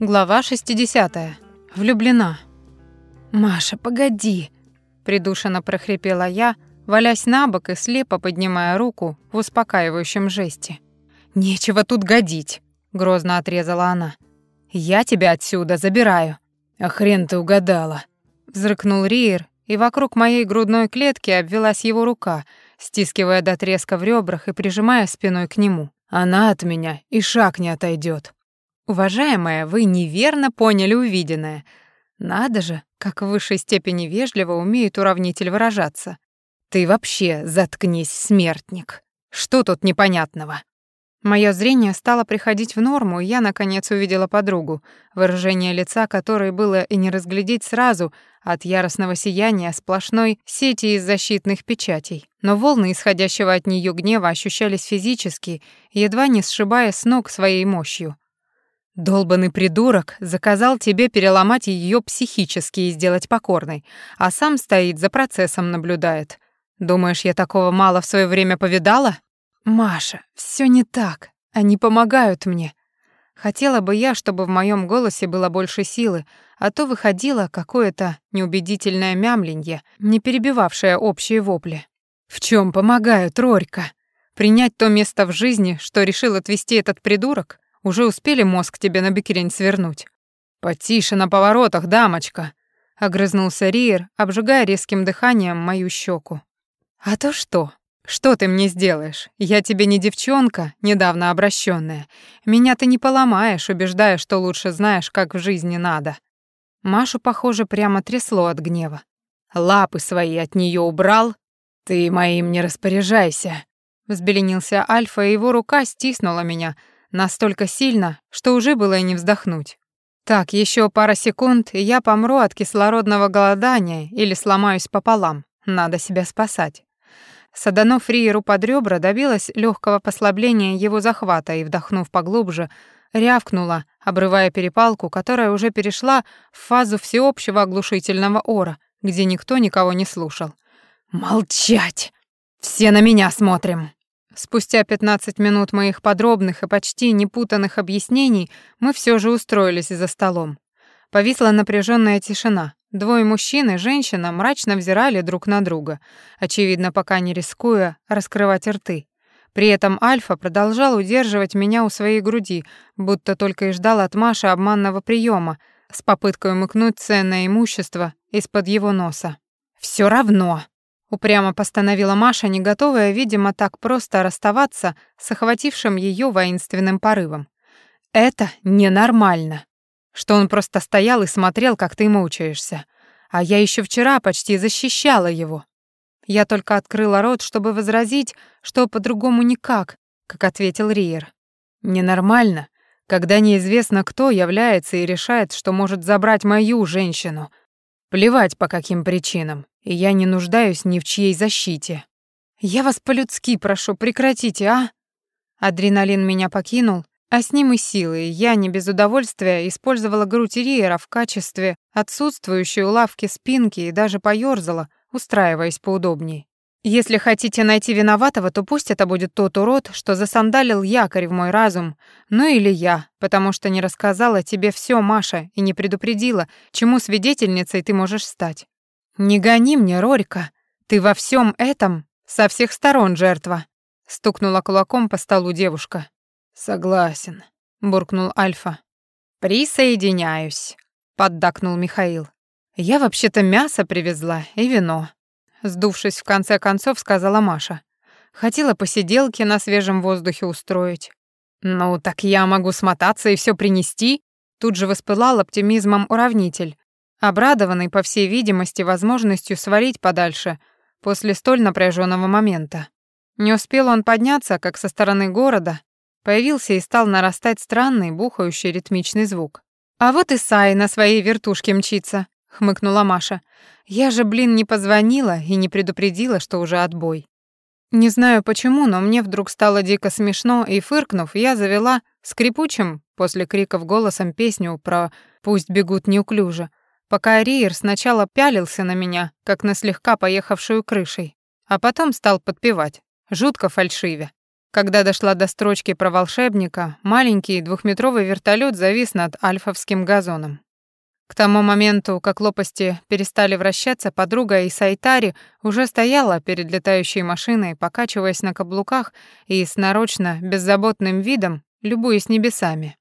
Глава 60. Влюблена. «Маша, погоди!» — придушенно прохрипела я, валясь на бок и слепо поднимая руку в успокаивающем жесте. «Нечего тут годить!» — грозно отрезала она. «Я тебя отсюда забираю!» «А хрен ты угадала!» — взрыкнул Риер, и вокруг моей грудной клетки обвелась его рука, стискивая до треска в ребрах и прижимая спиной к нему. «Она от меня и шаг не отойдет. Уважаемая, вы неверно поняли увиденное. Надо же, как в высшей степени вежливо умеет уравнитель выражаться. Ты вообще заткнись, смертник. Что тут непонятного? Моё зрение стало приходить в норму, и я наконец увидела подругу, выражение лица которой было и не разглядеть сразу от яростного сияния сплошной сети из защитных печатей. Но волны исходящего от неё гнева ощущались физически, едва не сшибая с ног своей мощью. Долбанный придурок заказал тебе переломать ее психически и сделать покорной, а сам стоит за процессом наблюдает. Думаешь, я такого мало в свое время повидала? Маша, все не так. Они помогают мне. Хотела бы я, чтобы в моем голосе было больше силы, а то выходило какое-то неубедительное мямленье, не перебивавшее общие вопли. В чем помогают, Рорька? Принять то место в жизни, что решил отвести этот придурок? Уже успели мозг тебе на бикрень свернуть?» «Потише на поворотах, дамочка!» — огрызнулся Риер, обжигая резким дыханием мою щеку. «А то что? Что ты мне сделаешь? Я тебе не девчонка, недавно обращенная. Меня ты не поломаешь, убеждая, что лучше знаешь, как в жизни надо». Машу, похоже, прямо трясло от гнева. «Лапы свои от нее убрал? Ты моим не распоряжайся!» Взбеленился Альфа, и его рука стиснула меня, Настолько сильно, что уже было и не вздохнуть. Так, еще пара секунд, и я помру от кислородного голодания или сломаюсь пополам. Надо себя спасать. Саданов Риеру под ребра добилась легкого послабления его захвата и, вдохнув поглубже, рявкнула, обрывая перепалку, которая уже перешла в фазу всеобщего оглушительного ора, где никто никого не слушал. «Молчать! Все на меня смотрим!» Спустя 15 минут моих подробных и почти непутанных объяснений мы все же устроились за столом. Повисла напряженная тишина. Двое мужчин и женщина мрачно взирали друг на друга, очевидно, пока не рискуя раскрывать рты. При этом Альфа продолжал удерживать меня у своей груди, будто только и ждал от Маши обманного приема с попыткой умыкнуть ценное имущество из-под его носа. Все равно», Упрямо постановила Маша, не готовая, видимо, так просто расставаться с охватившим ее воинственным порывом. «Это ненормально, что он просто стоял и смотрел, как ты мучаешься. А я еще вчера почти защищала его. Я только открыла рот, чтобы возразить, что по-другому никак, как ответил Риер. Ненормально, когда неизвестно, кто является и решает, что может забрать мою женщину. Плевать по каким причинам и я не нуждаюсь ни в чьей защите. Я вас по-людски прошу, прекратите, а? Адреналин меня покинул, а с ним и силы, я не без удовольствия использовала грудь Риера в качестве отсутствующей у лавки спинки и даже поёрзала, устраиваясь поудобней. Если хотите найти виноватого, то пусть это будет тот урод, что засандалил якорь в мой разум, ну или я, потому что не рассказала тебе все, Маша, и не предупредила, чему свидетельницей ты можешь стать. «Не гони мне, Рорика, ты во всем этом со всех сторон жертва», — стукнула кулаком по столу девушка. «Согласен», — буркнул Альфа. «Присоединяюсь», — поддакнул Михаил. «Я вообще-то мясо привезла и вино», — сдувшись в конце концов, сказала Маша. «Хотела посиделки на свежем воздухе устроить». «Ну, так я могу смотаться и все принести?» Тут же воспылал оптимизмом уравнитель, обрадованный, по всей видимости, возможностью свалить подальше после столь напряженного момента. Не успел он подняться, как со стороны города появился и стал нарастать странный, бухающий ритмичный звук. «А вот и Сай на своей вертушке мчится», — хмыкнула Маша. «Я же, блин, не позвонила и не предупредила, что уже отбой». Не знаю почему, но мне вдруг стало дико смешно, и, фыркнув, я завела скрипучим после криков голосом песню про «Пусть бегут неуклюже», пока Риер сначала пялился на меня, как на слегка поехавшую крышей, а потом стал подпевать, жутко фальшиве. Когда дошла до строчки про волшебника, маленький двухметровый вертолет завис над альфовским газоном. К тому моменту, как лопасти перестали вращаться, подруга Исайтари уже стояла перед летающей машиной, покачиваясь на каблуках и с нарочно беззаботным видом, любуясь небесами.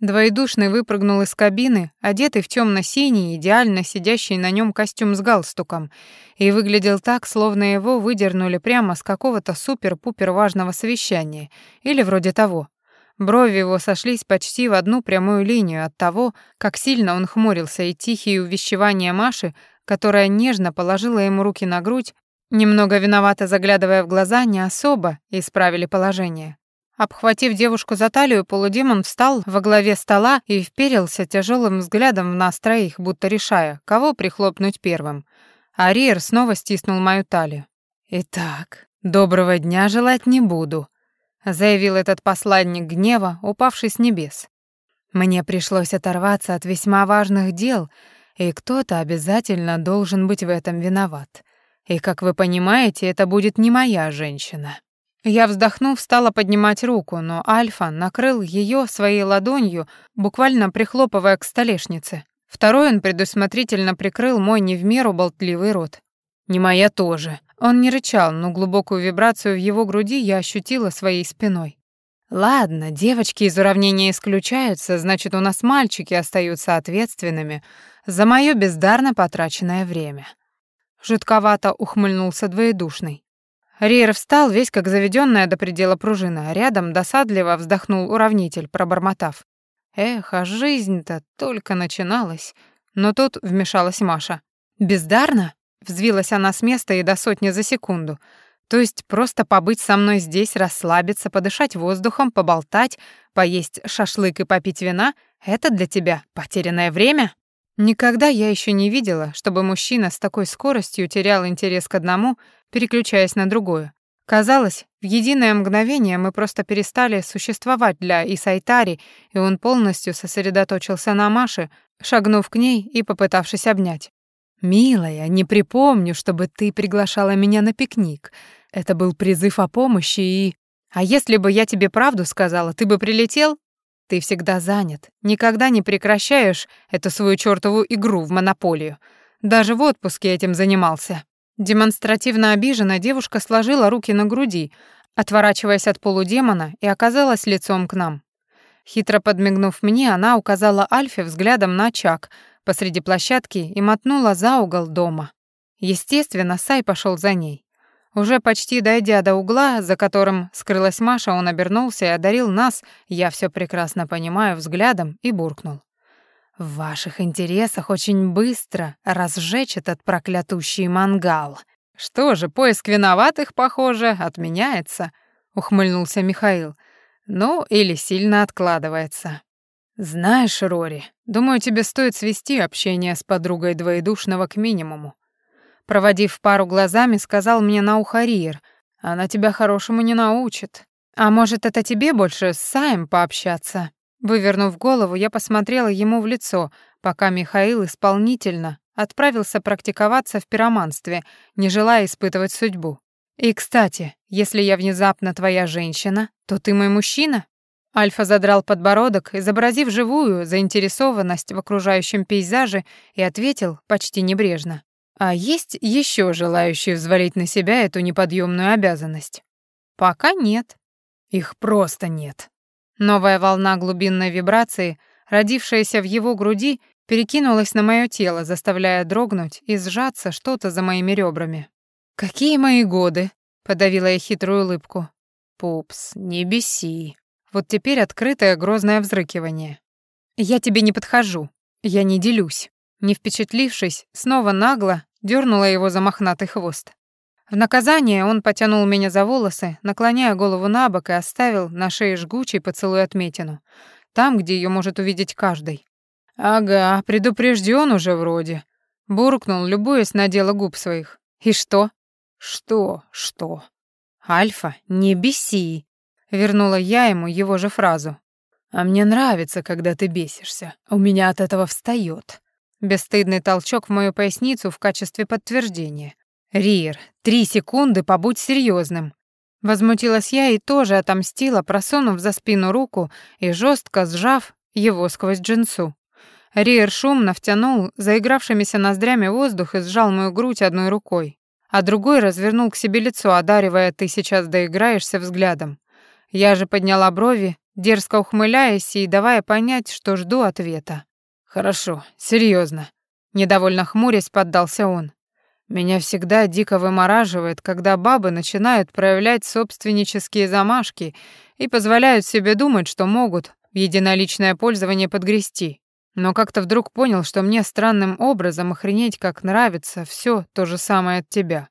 Двоедушный выпрыгнул из кабины, одетый в темно-синий, идеально сидящий на нем костюм с галстуком, и выглядел так, словно его выдернули прямо с какого-то супер-пупер важного совещания, или вроде того. Брови его сошлись почти в одну прямую линию от того, как сильно он хмурился, и тихие увещевания Маши, которая нежно положила ему руки на грудь, немного виновато заглядывая в глаза, не особо исправили положение. Обхватив девушку за талию, полудемон встал во главе стола и вперился тяжелым взглядом в нас троих, будто решая, кого прихлопнуть первым. Ариер снова стиснул мою талию. «Итак, доброго дня желать не буду», — заявил этот посланник гнева, упавший с небес. «Мне пришлось оторваться от весьма важных дел, и кто-то обязательно должен быть в этом виноват. И, как вы понимаете, это будет не моя женщина». Я, вздохнув, стала поднимать руку, но Альфа накрыл ее своей ладонью, буквально прихлопывая к столешнице. Второй он предусмотрительно прикрыл мой не в меру болтливый рот. «Не моя тоже». Он не рычал, но глубокую вибрацию в его груди я ощутила своей спиной. «Ладно, девочки из уравнения исключаются, значит, у нас мальчики остаются ответственными за мое бездарно потраченное время». Жутковато ухмыльнулся двоедушный. Рейер встал, весь как заведенная до предела пружина, а рядом досадливо вздохнул уравнитель, пробормотав. Эх, а жизнь-то только начиналась. Но тут вмешалась Маша. «Бездарно?» — взвилась она с места и до сотни за секунду. «То есть просто побыть со мной здесь, расслабиться, подышать воздухом, поболтать, поесть шашлык и попить вина — это для тебя потерянное время?» Никогда я еще не видела, чтобы мужчина с такой скоростью терял интерес к одному, переключаясь на другое. Казалось, в единое мгновение мы просто перестали существовать для Исайтари, и он полностью сосредоточился на Маше, шагнув к ней и попытавшись обнять. «Милая, не припомню, чтобы ты приглашала меня на пикник. Это был призыв о помощи и... А если бы я тебе правду сказала, ты бы прилетел?» Ты всегда занят, никогда не прекращаешь эту свою чёртову игру в монополию. Даже в отпуске этим занимался. Демонстративно обиженная девушка сложила руки на груди, отворачиваясь от полудемона, и оказалась лицом к нам. Хитро подмигнув мне, она указала Альфе взглядом на очаг посреди площадки и мотнула за угол дома. Естественно, Сай пошел за ней. Уже почти дойдя до угла, за которым скрылась Маша, он обернулся и одарил нас, я все прекрасно понимаю, взглядом и буркнул. «В ваших интересах очень быстро разжечь этот проклятущий мангал». «Что же, поиск виноватых, похоже, отменяется», — ухмыльнулся Михаил. «Ну, или сильно откладывается». «Знаешь, Рори, думаю, тебе стоит свести общение с подругой двоедушного к минимуму. Проводив пару глазами, сказал мне на ухо Риер, «Она тебя хорошему не научит. А может, это тебе больше с Саем пообщаться?» Вывернув голову, я посмотрела ему в лицо, пока Михаил исполнительно отправился практиковаться в пироманстве, не желая испытывать судьбу. «И, кстати, если я внезапно твоя женщина, то ты мой мужчина?» Альфа задрал подбородок, изобразив живую заинтересованность в окружающем пейзаже, и ответил почти небрежно. А есть еще желающие взвалить на себя эту неподъемную обязанность? Пока нет. Их просто нет. Новая волна глубинной вибрации, родившаяся в его груди, перекинулась на мое тело, заставляя дрогнуть и сжаться что-то за моими ребрами. «Какие мои годы?» — подавила я хитрую улыбку. «Пупс, не беси». Вот теперь открытое грозное взрыкивание. «Я тебе не подхожу. Я не делюсь». Не впечатлившись, снова нагло дернула его за мохнатый хвост. В наказание он потянул меня за волосы, наклоняя голову на бок и оставил на шее жгучий поцелуй отметину, там, где ее может увидеть каждый. «Ага, предупрежден уже вроде», — буркнул, любуясь на дело губ своих. «И что?» «Что? Что?» «Альфа, не беси», — вернула я ему его же фразу. «А мне нравится, когда ты бесишься. У меня от этого встает. Бесстыдный толчок в мою поясницу в качестве подтверждения. «Риер, три секунды, побудь серьезным. Возмутилась я и тоже отомстила, просунув за спину руку и жестко сжав его сквозь джинсу. Риер шумно втянул заигравшимися ноздрями воздух и сжал мою грудь одной рукой, а другой развернул к себе лицо, одаривая «ты сейчас доиграешься» взглядом. Я же подняла брови, дерзко ухмыляясь и давая понять, что жду ответа. «Хорошо, серьезно. недовольно хмурясь поддался он. «Меня всегда дико вымораживает, когда бабы начинают проявлять собственнические замашки и позволяют себе думать, что могут в единоличное пользование подгрести но как-то вдруг понял, что мне странным образом охренеть как нравится все то же самое от тебя.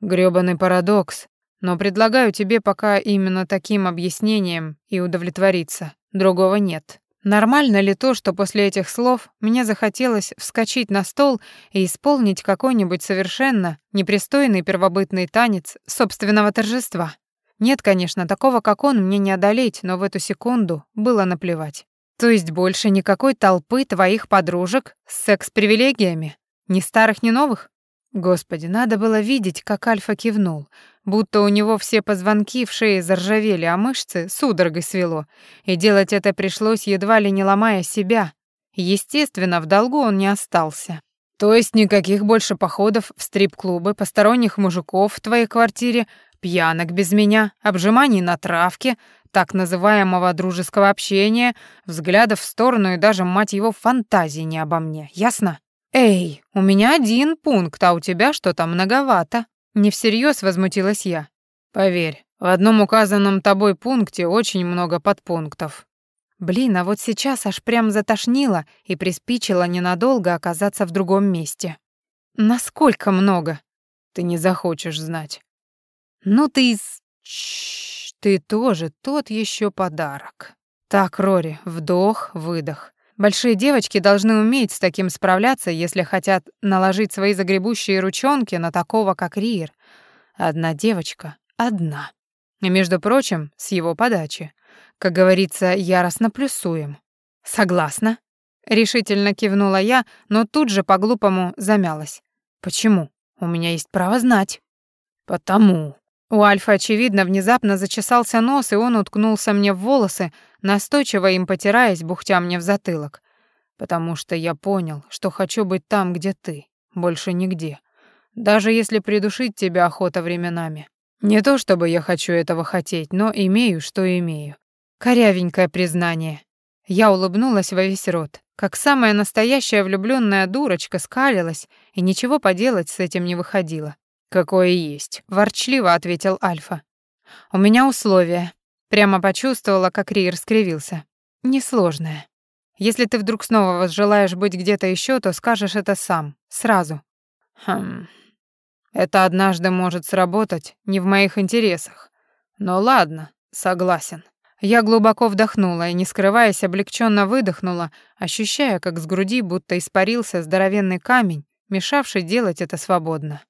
Грёбаный парадокс. Но предлагаю тебе пока именно таким объяснением и удовлетвориться. Другого нет. Нормально ли то, что после этих слов мне захотелось вскочить на стол и исполнить какой-нибудь совершенно непристойный первобытный танец собственного торжества? Нет, конечно, такого, как он, мне не одолеть, но в эту секунду было наплевать. То есть больше никакой толпы твоих подружек с секс-привилегиями? Ни старых, ни новых? Господи, надо было видеть, как Альфа кивнул, будто у него все позвонки в шее заржавели, а мышцы судорогой свело, и делать это пришлось едва ли не ломая себя. Естественно, в долгу он не остался. То есть никаких больше походов в стрип-клубы, посторонних мужиков в твоей квартире, пьянок без меня, обжиманий на травке, так называемого дружеского общения, взглядов в сторону и даже, мать его, фантазии не обо мне, ясно? Эй, у меня один пункт, а у тебя что-то многовато. Не всерьез возмутилась я. Поверь, в одном указанном тобой пункте очень много подпунктов. Блин, а вот сейчас аж прям затошнило и приспичило ненадолго оказаться в другом месте. Насколько много? Ты не захочешь знать. Ну ты из... Ты тоже тот еще подарок. Так, Рори, вдох, выдох. Большие девочки должны уметь с таким справляться, если хотят наложить свои загребущие ручонки на такого, как Риер. Одна девочка, одна. И, между прочим, с его подачи. Как говорится, яростно плюсуем. Согласна. Решительно кивнула я, но тут же по-глупому замялась. Почему? У меня есть право знать. Потому, у Альфа, очевидно, внезапно зачесался нос, и он уткнулся мне в волосы, настойчиво им потираясь, бухтя мне в затылок. Потому что я понял, что хочу быть там, где ты, больше нигде. Даже если придушить тебя охота временами. Не то чтобы я хочу этого хотеть, но имею, что имею. Корявенькое признание. Я улыбнулась во весь рот, как самая настоящая влюбленная дурочка скалилась, и ничего поделать с этим не выходило. «Какое есть», — ворчливо ответил Альфа. «У меня условие». Прямо почувствовала, как Риер скривился. «Несложное. Если ты вдруг снова возжелаешь быть где-то еще, то скажешь это сам, сразу». «Хм... Это однажды может сработать не в моих интересах. Но ладно, согласен». Я глубоко вдохнула и, не скрываясь, облегченно выдохнула, ощущая, как с груди будто испарился здоровенный камень, мешавший делать это свободно.